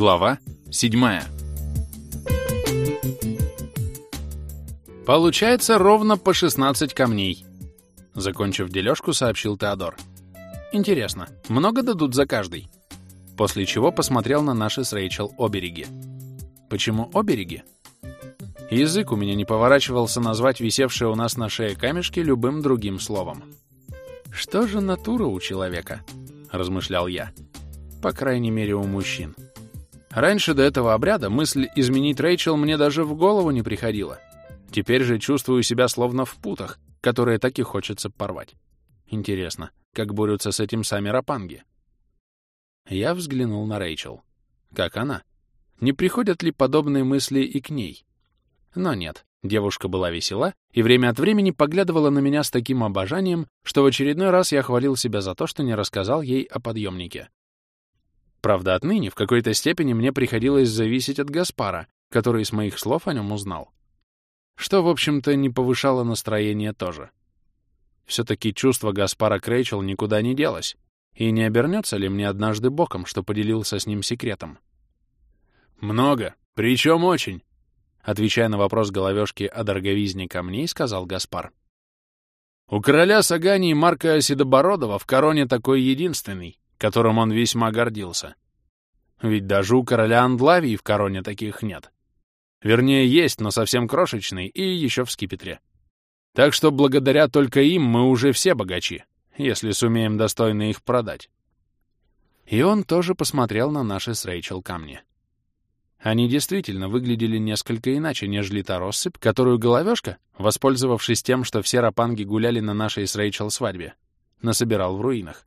Глава 7 Получается ровно по 16 камней. Закончив дележку, сообщил Теодор. Интересно, много дадут за каждый? После чего посмотрел на наши с Рэйчел обереги. Почему обереги? Язык у меня не поворачивался назвать висевшие у нас на шее камешки любым другим словом. «Что же натура у человека?» — размышлял я. По крайней мере, у мужчин. Раньше до этого обряда мысль изменить Рэйчел мне даже в голову не приходила. Теперь же чувствую себя словно в путах, которые так и хочется порвать. Интересно, как борются с этим сами рапанги? Я взглянул на Рэйчел. Как она? Не приходят ли подобные мысли и к ней? Но нет, девушка была весела и время от времени поглядывала на меня с таким обожанием, что в очередной раз я хвалил себя за то, что не рассказал ей о подъемнике. Правда, отныне в какой-то степени мне приходилось зависеть от Гаспара, который из моих слов о нем узнал. Что, в общем-то, не повышало настроение тоже. Все-таки чувство Гаспара к Рэйчел никуда не делось, и не обернется ли мне однажды боком, что поделился с ним секретом? «Много, причем очень», Отвечая на вопрос головешки о дороговизне камней, сказал Гаспар. У короля Сагании Марка Седобородова в короне такой единственный, которым он весьма гордился. Ведь даже у короля Андлавии в короне таких нет. Вернее, есть, но совсем крошечный и еще в скипетре. Так что благодаря только им мы уже все богачи, если сумеем достойно их продать. И он тоже посмотрел на наши с Рэйчел камни. Они действительно выглядели несколько иначе, нежели та россыпь, которую головешка, воспользовавшись тем, что все рапанги гуляли на нашей с Рэйчел свадьбе, насобирал в руинах.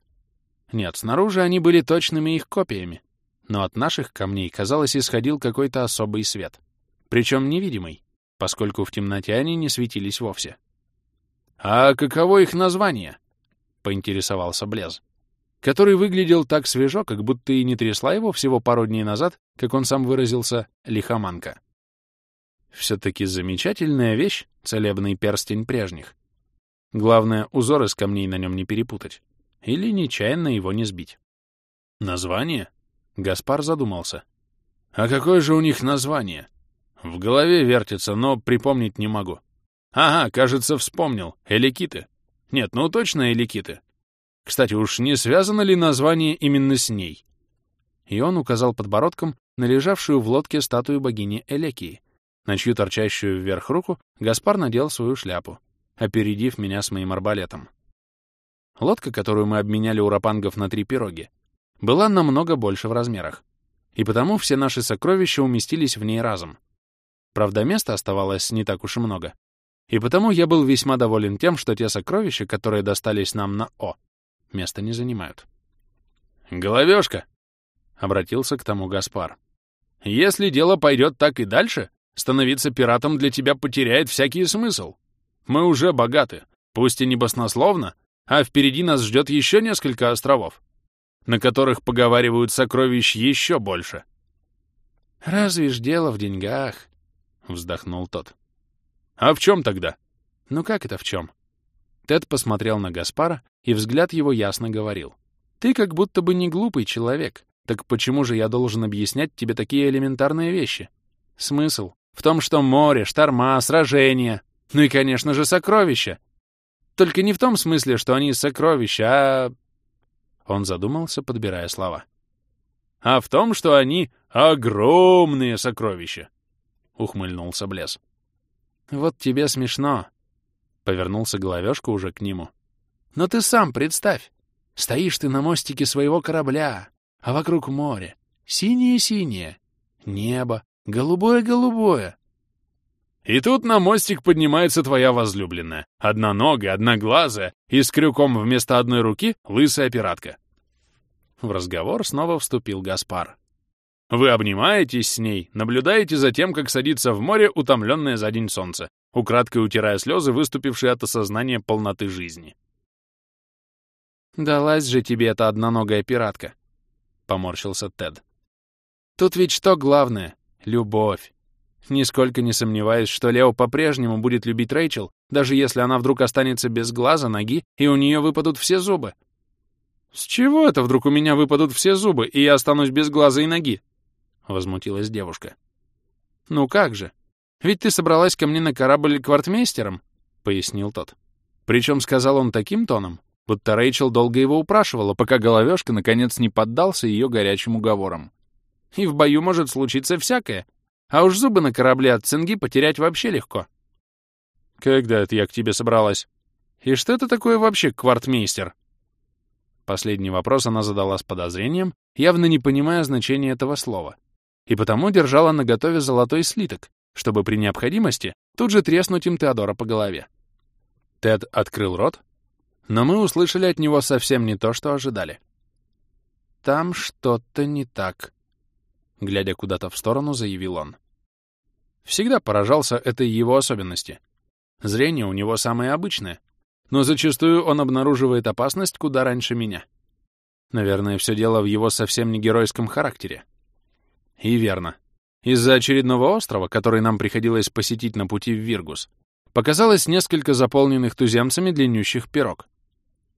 Нет, снаружи они были точными их копиями, но от наших камней, казалось, исходил какой-то особый свет. Причем невидимый, поскольку в темноте они не светились вовсе. «А каково их название?» — поинтересовался Блез который выглядел так свежо, как будто и не трясла его всего пару дней назад, как он сам выразился, лихоманка. Все-таки замечательная вещь — целебный перстень прежних. Главное, узор из камней на нем не перепутать. Или нечаянно его не сбить. Название? Гаспар задумался. А какое же у них название? В голове вертится, но припомнить не могу. Ага, кажется, вспомнил. Эликиты. Нет, ну точно эликиты. Кстати, уж не связано ли название именно с ней? И он указал подбородком на лежавшую в лодке статую богини Элекии, на чью торчащую вверх руку Гаспар надел свою шляпу, опередив меня с моим арбалетом. Лодка, которую мы обменяли у рапангов на три пироги, была намного больше в размерах, и потому все наши сокровища уместились в ней разом. Правда, места оставалось не так уж и много, и потому я был весьма доволен тем, что те сокровища, которые достались нам на О, места не занимают. «Головешка!» — обратился к тому Гаспар. «Если дело пойдет так и дальше, становиться пиратом для тебя потеряет всякий смысл. Мы уже богаты, пусть и не баснословно, а впереди нас ждет еще несколько островов, на которых поговаривают сокровищ еще больше». «Разве ж дело в деньгах?» — вздохнул тот. «А в чем тогда?» «Ну как это в чем?» Тед посмотрел на Гаспара, и взгляд его ясно говорил. «Ты как будто бы не глупый человек. Так почему же я должен объяснять тебе такие элементарные вещи? Смысл в том, что море, шторма, сражения, ну и, конечно же, сокровища. Только не в том смысле, что они сокровища, а...» Он задумался, подбирая слова. «А в том, что они огромные сокровища!» — ухмыльнулся Блес. «Вот тебе смешно», Повернулся головешка уже к нему. «Но ты сам представь. Стоишь ты на мостике своего корабля, а вокруг море. Синее-синее. Небо. Голубое-голубое. И тут на мостик поднимается твоя возлюбленная. Одноногая, одноглазая и с крюком вместо одной руки лысая пиратка. В разговор снова вступил Гаспар. Вы обнимаетесь с ней, наблюдаете за тем, как садится в море утомленное за день солнце, украдкой утирая слезы, выступившие от осознания полноты жизни. «Далась же тебе эта одноногая пиратка», — поморщился Тед. «Тут ведь что главное? Любовь. Нисколько не сомневаюсь, что Лео по-прежнему будет любить Рэйчел, даже если она вдруг останется без глаза, ноги, и у нее выпадут все зубы». «С чего это вдруг у меня выпадут все зубы, и я останусь без глаза и ноги?» —— возмутилась девушка. «Ну как же? Ведь ты собралась ко мне на корабль квартмейстером», — пояснил тот. Причем сказал он таким тоном, будто Рэйчел долго его упрашивала, пока головешка наконец не поддался ее горячим уговорам. И в бою может случиться всякое, а уж зубы на корабле от цинги потерять вообще легко. «Когда это я к тебе собралась? И что это такое вообще квартмейстер?» Последний вопрос она задала с подозрением, явно не понимая значения этого слова, и потому держала наготове золотой слиток, чтобы при необходимости тут же треснуть им Теодора по голове. Тед открыл рот, но мы услышали от него совсем не то, что ожидали. «Там что-то не так», — глядя куда-то в сторону, заявил он. Всегда поражался этой его особенности. Зрение у него самое обычное, но зачастую он обнаруживает опасность куда раньше меня. Наверное, все дело в его совсем не геройском характере. И верно. Из-за очередного острова, который нам приходилось посетить на пути в Виргус, показалось несколько заполненных туземцами длиннющих пирог.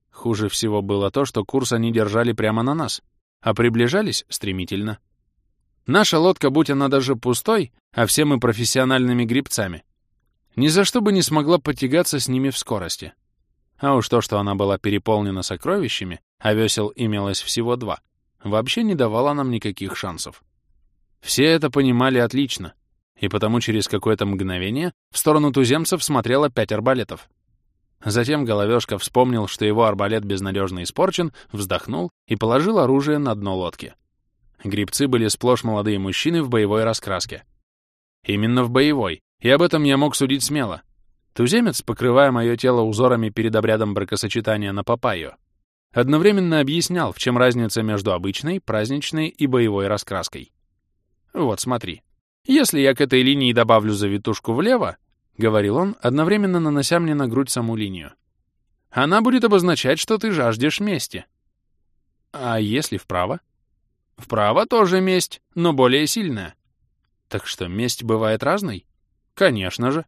Хуже всего было то, что курс они держали прямо на нас, а приближались стремительно. Наша лодка, будь она даже пустой, а все мы профессиональными грибцами, ни за что бы не смогла потягаться с ними в скорости. А уж то, что она была переполнена сокровищами, а весел имелось всего два, вообще не давало нам никаких шансов. Все это понимали отлично, и потому через какое-то мгновение в сторону туземцев смотрело пять арбалетов. Затем Головешка вспомнил, что его арбалет безнадежно испорчен, вздохнул и положил оружие на дно лодки. Грибцы были сплошь молодые мужчины в боевой раскраске. Именно в боевой, и об этом я мог судить смело. Туземец, покрывая мое тело узорами перед обрядом бракосочетания на папайю, одновременно объяснял, в чем разница между обычной, праздничной и боевой раскраской. Вот смотри. Если я к этой линии добавлю завитушку влево, — говорил он, одновременно нанося мне на грудь саму линию, — она будет обозначать, что ты жаждешь мести. А если вправо? Вправо тоже месть, но более сильная. Так что месть бывает разной? Конечно же.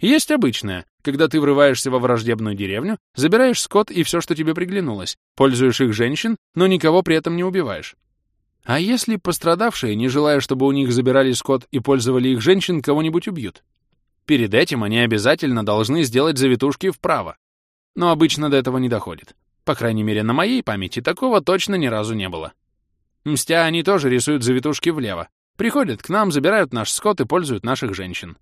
Есть обычная, когда ты врываешься во враждебную деревню, забираешь скот и все, что тебе приглянулось, пользуешь их женщин, но никого при этом не убиваешь. А если пострадавшие, не желая, чтобы у них забирали скот и пользовали их женщин, кого-нибудь убьют? Перед этим они обязательно должны сделать завитушки вправо. Но обычно до этого не доходит. По крайней мере, на моей памяти такого точно ни разу не было. Мстя они тоже рисуют завитушки влево. Приходят к нам, забирают наш скот и пользуют наших женщин.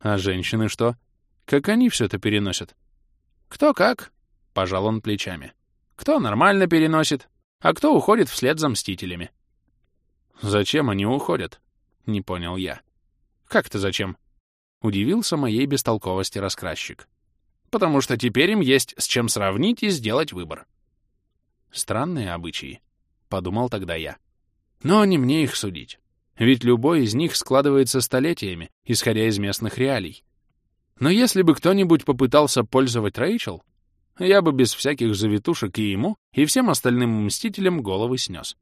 А женщины что? Как они все это переносят? Кто как, — пожал он плечами. Кто нормально переносит, а кто уходит вслед за мстителями. Зачем они уходят? Не понял я. Как-то зачем? Удивился моей бестолковости раскрасчик. Потому что теперь им есть с чем сравнить и сделать выбор. Странные обычаи, подумал тогда я. Но не мне их судить. Ведь любой из них складывается столетиями, исходя из местных реалий. Но если бы кто-нибудь попытался пользовать Рэйчел, я бы без всяких завитушек и ему, и всем остальным мстителям головы снес.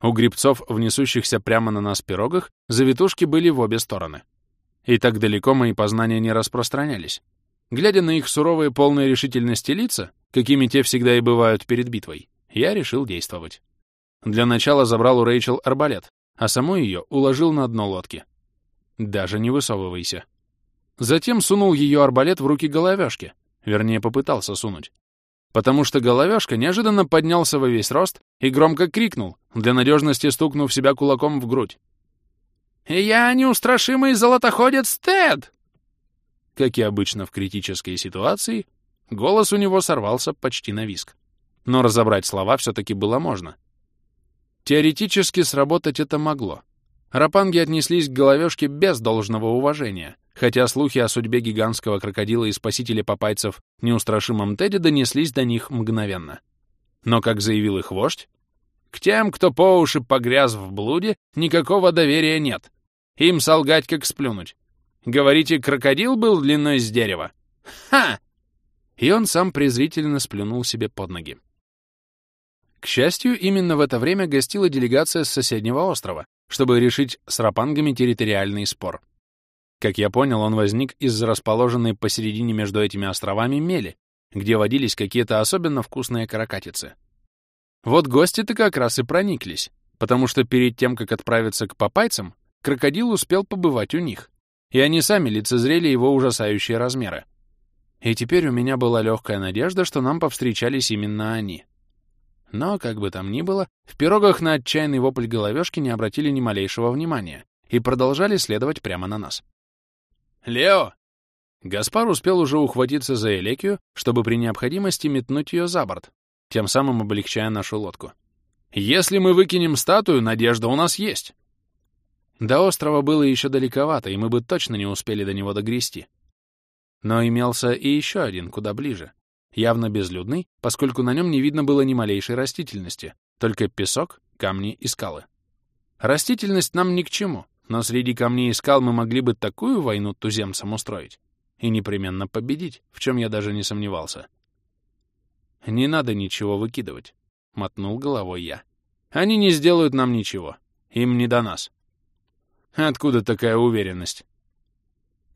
У грибцов, внесущихся прямо на нас пирогах, завитушки были в обе стороны. И так далеко мои познания не распространялись. Глядя на их суровые полные решительности лица, какими те всегда и бывают перед битвой, я решил действовать. Для начала забрал у Рэйчел арбалет, а саму ее уложил на дно лодки. Даже не высовывайся. Затем сунул ее арбалет в руки головешки, Вернее, попытался сунуть. Потому что головешка неожиданно поднялся во весь рост и громко крикнул, для надежности стукнув себя кулаком в грудь. «Я неустрашимый золотоходец Тед!» Как и обычно в критической ситуации, голос у него сорвался почти на виск. Но разобрать слова все-таки было можно. Теоретически сработать это могло. Рапанги отнеслись к головешке без должного уважения, хотя слухи о судьбе гигантского крокодила и спасителя попайцев неустрашимом Тедди донеслись до них мгновенно. Но, как заявил их вождь, к тем, кто по уши погряз в блуде, никакого доверия нет. Им солгать, как сплюнуть. Говорите, крокодил был длиной с дерева? Ха! И он сам презрительно сплюнул себе под ноги. К счастью, именно в это время гостила делегация с соседнего острова, чтобы решить с рапангами территориальный спор. Как я понял, он возник из-за расположенной посередине между этими островами мели, где водились какие-то особенно вкусные каракатицы. Вот гости-то как раз и прониклись, потому что перед тем, как отправиться к попайцам, крокодил успел побывать у них, и они сами лицезрели его ужасающие размеры. И теперь у меня была легкая надежда, что нам повстречались именно они. Но, как бы там ни было, в пирогах на отчаянный вопль головешки не обратили ни малейшего внимания и продолжали следовать прямо на нас. «Лео!» Гаспар успел уже ухватиться за Элекию, чтобы при необходимости метнуть ее за борт, тем самым облегчая нашу лодку. «Если мы выкинем статую, надежда у нас есть!» До острова было еще далековато, и мы бы точно не успели до него догрести. Но имелся и еще один, куда ближе. Явно безлюдный, поскольку на нем не видно было ни малейшей растительности, только песок, камни и скалы. Растительность нам ни к чему, но среди камней и скал мы могли бы такую войну туземцам устроить и непременно победить, в чем я даже не сомневался. «Не надо ничего выкидывать», — мотнул головой я. «Они не сделают нам ничего. Им не до нас». «Откуда такая уверенность?»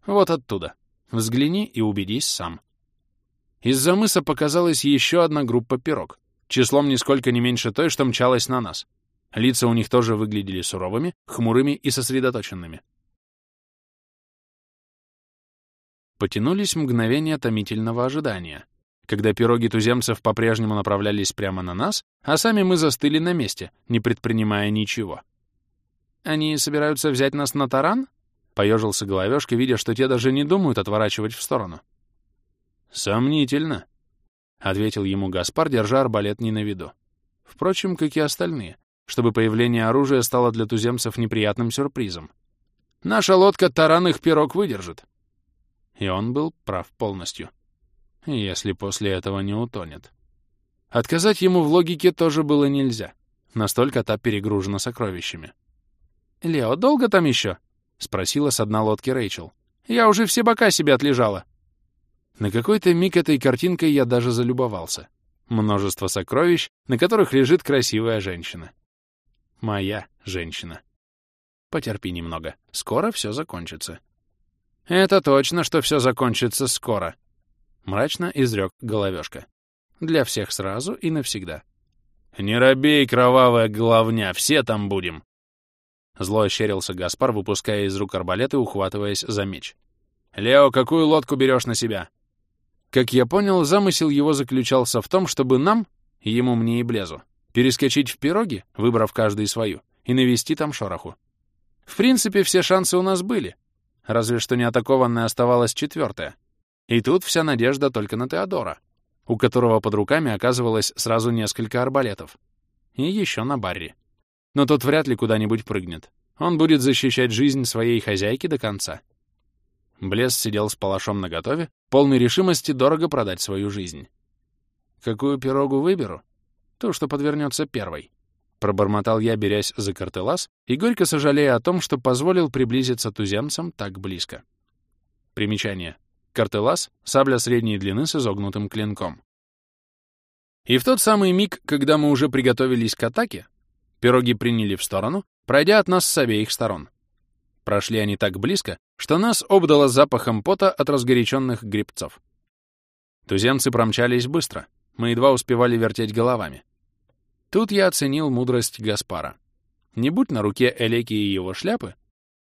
«Вот оттуда. Взгляни и убедись сам». Из-за мыса показалась еще одна группа пирог, числом нисколько не меньше той, что мчалась на нас. Лица у них тоже выглядели суровыми, хмурыми и сосредоточенными. Потянулись мгновения томительного ожидания, когда пироги туземцев по-прежнему направлялись прямо на нас, а сами мы застыли на месте, не предпринимая ничего. «Они собираются взять нас на таран?» — поежился головешка, видя, что те даже не думают отворачивать в сторону. «Сомнительно», — ответил ему Гаспар, держа арбалет не на виду. Впрочем, как и остальные, чтобы появление оружия стало для туземцев неприятным сюрпризом. «Наша лодка таран их пирог выдержит». И он был прав полностью. Если после этого не утонет. Отказать ему в логике тоже было нельзя. Настолько та перегружена сокровищами. «Лео, долго там еще?» — спросила с дна лодки Рэйчел. «Я уже все бока себе отлежала». На какой-то миг этой картинкой я даже залюбовался. Множество сокровищ, на которых лежит красивая женщина. Моя женщина. Потерпи немного. Скоро все закончится. Это точно, что все закончится скоро. Мрачно изрек головешка. Для всех сразу и навсегда. Не робей, кровавая головня, все там будем. Зло ощерился Гаспар, выпуская из рук арбалет и ухватываясь за меч. «Лео, какую лодку берешь на себя?» Как я понял, замысел его заключался в том, чтобы нам, ему, мне и Блезу, перескочить в пироги, выбрав каждый свою, и навести там шороху. В принципе, все шансы у нас были, разве что неатакованная оставалась четвертая. И тут вся надежда только на Теодора, у которого под руками оказывалось сразу несколько арбалетов. И еще на Барри. Но тот вряд ли куда-нибудь прыгнет. Он будет защищать жизнь своей хозяйки до конца. Блес сидел с палашом наготове, полной решимости дорого продать свою жизнь. «Какую пирогу выберу?» «Ту, что подвернется первой», — пробормотал я, берясь за картелас, и горько сожалея о том, что позволил приблизиться туземцам так близко. Примечание. Картелас — сабля средней длины с изогнутым клинком. И в тот самый миг, когда мы уже приготовились к атаке, пироги приняли в сторону, пройдя от нас с обеих сторон. Прошли они так близко, что нас обдало запахом пота от разгоряченных грибцов. Туземцы промчались быстро, мы едва успевали вертеть головами. Тут я оценил мудрость Гаспара. Не будь на руке Элеки и его шляпы,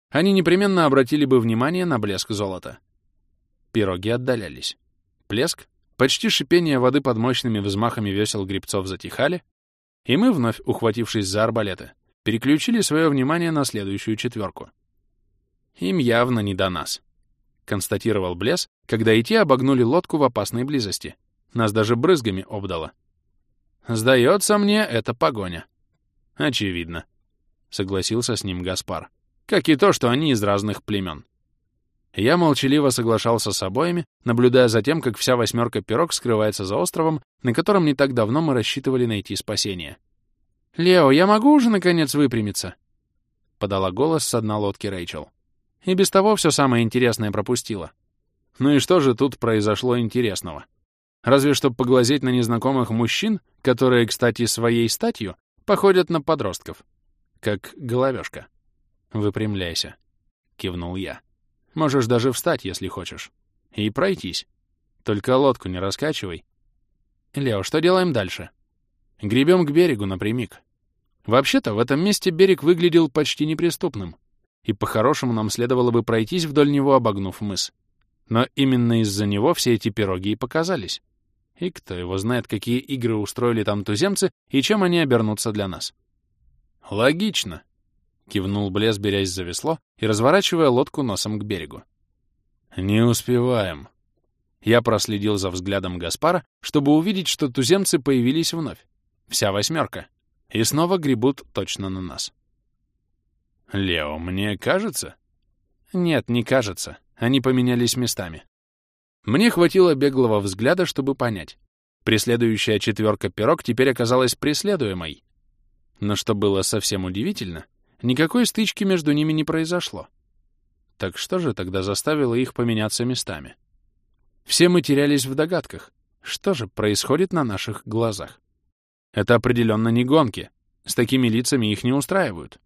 они непременно обратили бы внимание на блеск золота. Пироги отдалялись. Плеск, почти шипение воды под мощными взмахами весел грибцов затихали, и мы, вновь ухватившись за арбалеты, переключили свое внимание на следующую четверку — им явно не до нас, — констатировал Блес, когда и те обогнули лодку в опасной близости. Нас даже брызгами обдало. Сдается мне, это погоня. Очевидно, — согласился с ним Гаспар. Как и то, что они из разных племен. Я молчаливо соглашался с обоими, наблюдая за тем, как вся восьмерка пирог скрывается за островом, на котором не так давно мы рассчитывали найти спасение. «Лео, я могу уже, наконец, выпрямиться?» — подала голос с дна лодки Рэйчел. И без того все самое интересное пропустила. Ну и что же тут произошло интересного? Разве что поглазеть на незнакомых мужчин, которые, кстати, своей статью походят на подростков. Как головешка. «Выпрямляйся», — кивнул я. «Можешь даже встать, если хочешь. И пройтись. Только лодку не раскачивай. Лео, что делаем дальше?» «Гребем к берегу напрямик. Вообще-то, в этом месте берег выглядел почти неприступным, и по-хорошему нам следовало бы пройтись вдоль него, обогнув мыс. Но именно из-за него все эти пироги и показались. И кто его знает, какие игры устроили там туземцы и чем они обернутся для нас. «Логично», — кивнул Блес, берясь за весло и разворачивая лодку носом к берегу. «Не успеваем». Я проследил за взглядом Гаспара, чтобы увидеть, что туземцы появились вновь. Вся восьмерка. И снова гребут точно на нас. «Лео, мне кажется?» «Нет, не кажется. Они поменялись местами». Мне хватило беглого взгляда, чтобы понять. Преследующая четверка пирог теперь оказалась преследуемой. Но что было совсем удивительно, никакой стычки между ними не произошло. Так что же тогда заставило их поменяться местами? Все мы терялись в догадках. Что же происходит на наших глазах? Это определенно не гонки. С такими лицами их не устраивают.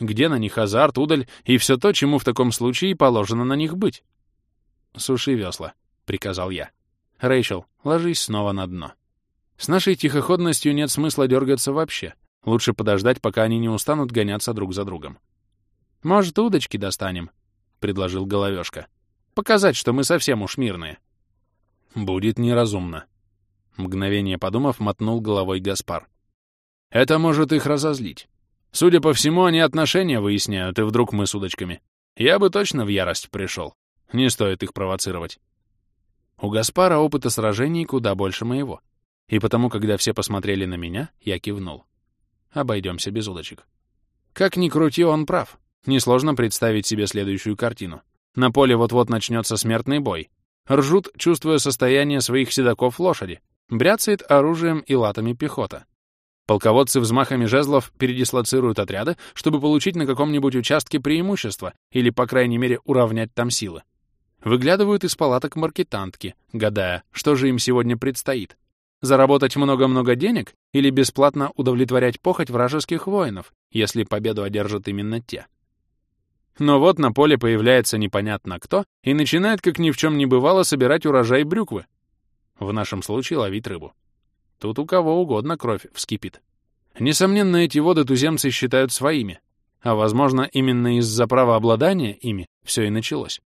Где на них азарт, удаль и все то, чему в таком случае положено на них быть? «Суши весла», — приказал я. «Рэйчел, ложись снова на дно. С нашей тихоходностью нет смысла дергаться вообще. Лучше подождать, пока они не устанут гоняться друг за другом». «Может, удочки достанем?» — предложил Головешка. «Показать, что мы совсем уж мирные». «Будет неразумно», — мгновение подумав, мотнул головой Гаспар. «Это может их разозлить. Судя по всему, они отношения выясняют, и вдруг мы с удочками. Я бы точно в ярость пришел. Не стоит их провоцировать. У Гаспара опыта сражений куда больше моего. И потому, когда все посмотрели на меня, я кивнул. Обойдемся без удочек. Как ни крути, он прав. Несложно представить себе следующую картину. На поле вот-вот начнется смертный бой. Ржут, чувствуя состояние своих седаков лошади. Бряцает оружием и латами пехота. Полководцы взмахами жезлов передислоцируют отряды, чтобы получить на каком-нибудь участке преимущество или, по крайней мере, уравнять там силы. Выглядывают из палаток маркетантки, гадая, что же им сегодня предстоит. Заработать много-много денег или бесплатно удовлетворять похоть вражеских воинов, если победу одержат именно те. Но вот на поле появляется непонятно кто и начинает, как ни в чем не бывало, собирать урожай брюквы. В нашем случае ловить рыбу. Тут у кого угодно кровь вскипит. Несомненно, эти воды туземцы считают своими, а, возможно, именно из-за права обладания ими все и началось.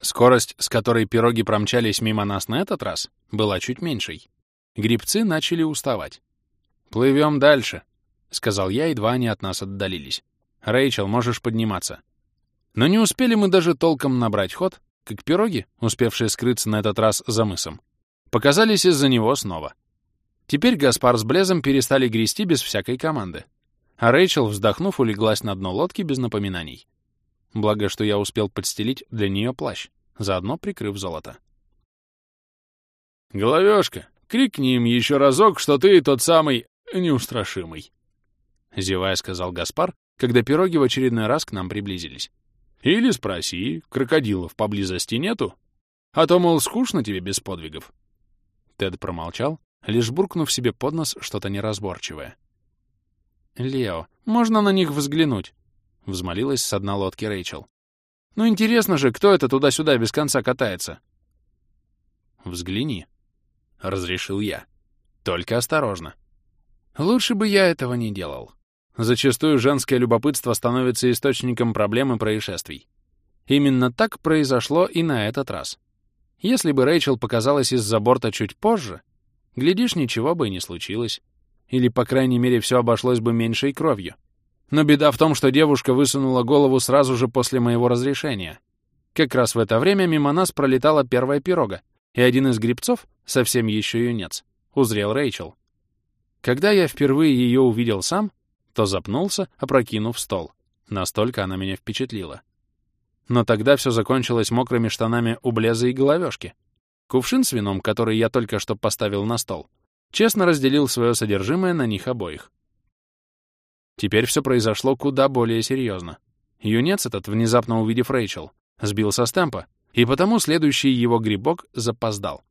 Скорость, с которой пироги промчались мимо нас на этот раз, была чуть меньшей. Грибцы начали уставать. «Плывем дальше», — сказал я, едва они от нас отдалились. «Рэйчел, можешь подниматься». Но не успели мы даже толком набрать ход, как пироги, успевшие скрыться на этот раз за мысом, показались из-за него снова. Теперь Гаспар с Блезом перестали грести без всякой команды, а Рэйчел, вздохнув, улеглась на дно лодки без напоминаний. Благо, что я успел подстелить для нее плащ, заодно прикрыв золото. «Головешка, крикни им еще разок, что ты тот самый неустрашимый!» Зевая, сказал Гаспар, когда пироги в очередной раз к нам приблизились. «Или спроси, крокодилов поблизости нету? А то, мол, скучно тебе без подвигов». Тед промолчал, лишь буркнув себе под нос что-то неразборчивое. «Лео, можно на них взглянуть?» — взмолилась с дна лодки Рэйчел. «Ну интересно же, кто это туда-сюда без конца катается?» «Взгляни», — разрешил я. «Только осторожно. Лучше бы я этого не делал. Зачастую женское любопытство становится источником проблем и происшествий. Именно так произошло и на этот раз. Если бы Рэйчел показалась из-за борта чуть позже, глядишь, ничего бы и не случилось. Или, по крайней мере, все обошлось бы меньшей кровью. Но беда в том, что девушка высунула голову сразу же после моего разрешения. Как раз в это время мимо нас пролетала первая пирога, и один из грибцов, совсем еще юнец, узрел Рэйчел. Когда я впервые ее увидел сам, то запнулся, опрокинув стол. Настолько она меня впечатлила. Но тогда все закончилось мокрыми штанами у Блеза и головешки. Кувшин с вином, который я только что поставил на стол, честно разделил свое содержимое на них обоих. Теперь все произошло куда более серьезно. Юнец этот, внезапно увидев Рэйчел, сбился с темпа, и потому следующий его грибок запоздал.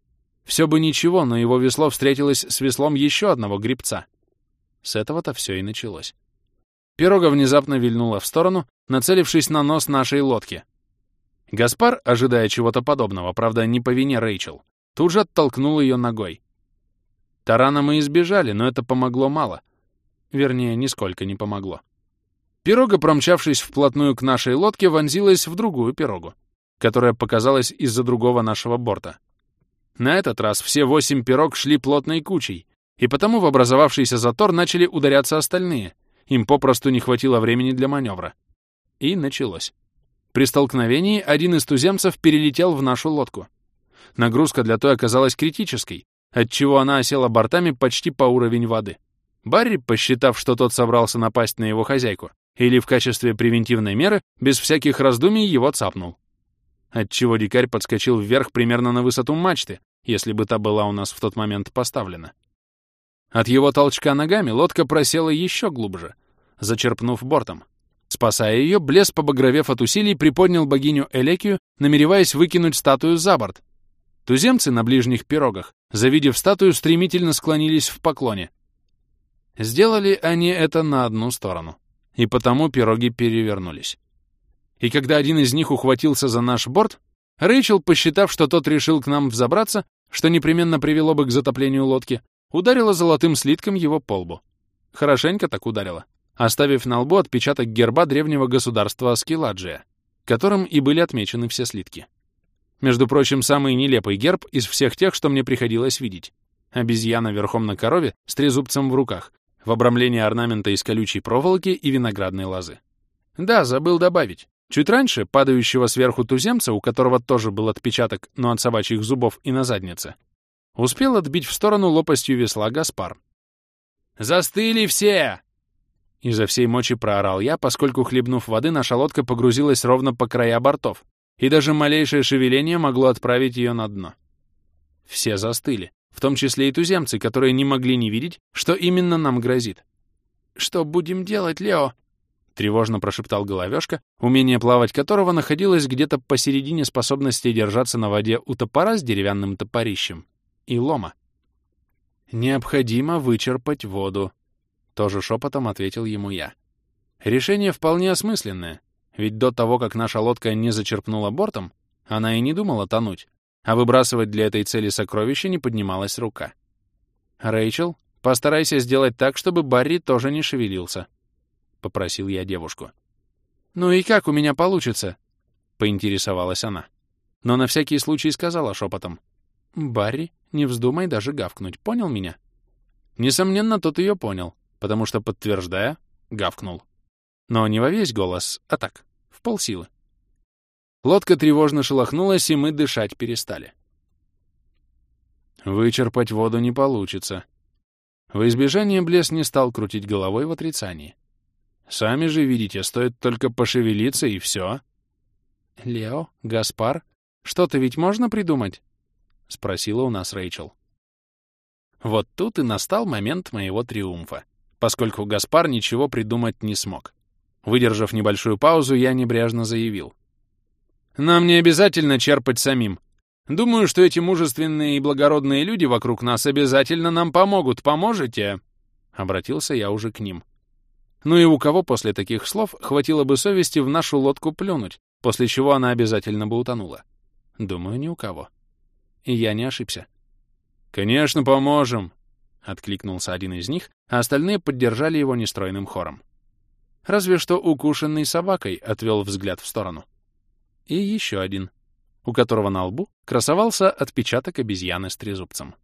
Все бы ничего, но его весло встретилось с веслом еще одного грибца. С этого-то все и началось. Пирога внезапно вильнула в сторону, нацелившись на нос нашей лодки. Гаспар, ожидая чего-то подобного, правда, не по вине Рэйчел, тут же оттолкнул ее ногой. Тарана мы избежали, но это помогло мало. Вернее, нисколько не помогло. Пирога, промчавшись вплотную к нашей лодке, вонзилась в другую пирогу, которая показалась из-за другого нашего борта. На этот раз все восемь пирог шли плотной кучей, и потому в образовавшийся затор начали ударяться остальные. Им попросту не хватило времени для маневра. И началось. При столкновении один из туземцев перелетел в нашу лодку. Нагрузка для той оказалась критической, отчего она осела бортами почти по уровень воды. Барри, посчитав, что тот собрался напасть на его хозяйку, или в качестве превентивной меры, без всяких раздумий его цапнул. Отчего дикарь подскочил вверх примерно на высоту мачты, если бы та была у нас в тот момент поставлена. От его толчка ногами лодка просела еще глубже, зачерпнув бортом. Спасая ее, Блес, побагровев от усилий, приподнял богиню Элекию, намереваясь выкинуть статую за борт. Туземцы на ближних пирогах, завидев статую, стремительно склонились в поклоне. Сделали они это на одну сторону и потому пироги перевернулись. И когда один из них ухватился за наш борт, Рэйчел, посчитав, что тот решил к нам взобраться, что непременно привело бы к затоплению лодки, ударила золотым слитком его по лбу. Хорошенько так ударила, оставив на лбу отпечаток герба древнего государства Аскеладжия, которым и были отмечены все слитки. Между прочим, самый нелепый герб из всех тех, что мне приходилось видеть. Обезьяна верхом на корове с трезубцем в руках, в обрамлении орнамента из колючей проволоки и виноградной лозы. Да, забыл добавить. Чуть раньше падающего сверху туземца, у которого тоже был отпечаток, но от собачьих зубов и на заднице, успел отбить в сторону лопастью весла Гаспар. «Застыли все!» Изо всей мочи проорал я, поскольку, хлебнув воды, наша лодка погрузилась ровно по края бортов, и даже малейшее шевеление могло отправить ее на дно. Все застыли в том числе и туземцы, которые не могли не видеть, что именно нам грозит. «Что будем делать, Лео?» — тревожно прошептал Головешка, умение плавать которого находилось где-то посередине способности держаться на воде у топора с деревянным топорищем и лома. «Необходимо вычерпать воду», — тоже шепотом ответил ему я. Решение вполне осмысленное, ведь до того, как наша лодка не зачерпнула бортом, она и не думала тонуть а выбрасывать для этой цели сокровища не поднималась рука. «Рэйчел, постарайся сделать так, чтобы Барри тоже не шевелился», — попросил я девушку. «Ну и как у меня получится?» — поинтересовалась она. Но на всякий случай сказала шепотом. «Барри, не вздумай даже гавкнуть, понял меня?» Несомненно, тот ее понял, потому что, подтверждая, гавкнул. Но не во весь голос, а так, в полсилы. Лодка тревожно шелохнулась, и мы дышать перестали. Вычерпать воду не получится. В избежание Блес не стал крутить головой в отрицании. Сами же видите, стоит только пошевелиться, и все. «Лео, Гаспар, что-то ведь можно придумать?» — спросила у нас Рэйчел. Вот тут и настал момент моего триумфа, поскольку Гаспар ничего придумать не смог. Выдержав небольшую паузу, я небрежно заявил. Нам не обязательно черпать самим. Думаю, что эти мужественные и благородные люди вокруг нас обязательно нам помогут. Поможете?» Обратился я уже к ним. Ну и у кого после таких слов хватило бы совести в нашу лодку плюнуть, после чего она обязательно бы утонула? Думаю, ни у кого. И я не ошибся. «Конечно, поможем!» — откликнулся один из них, а остальные поддержали его нестройным хором. Разве что укушенный собакой отвел взгляд в сторону и еще один, у которого на лбу красовался отпечаток обезьяны с трезубцем.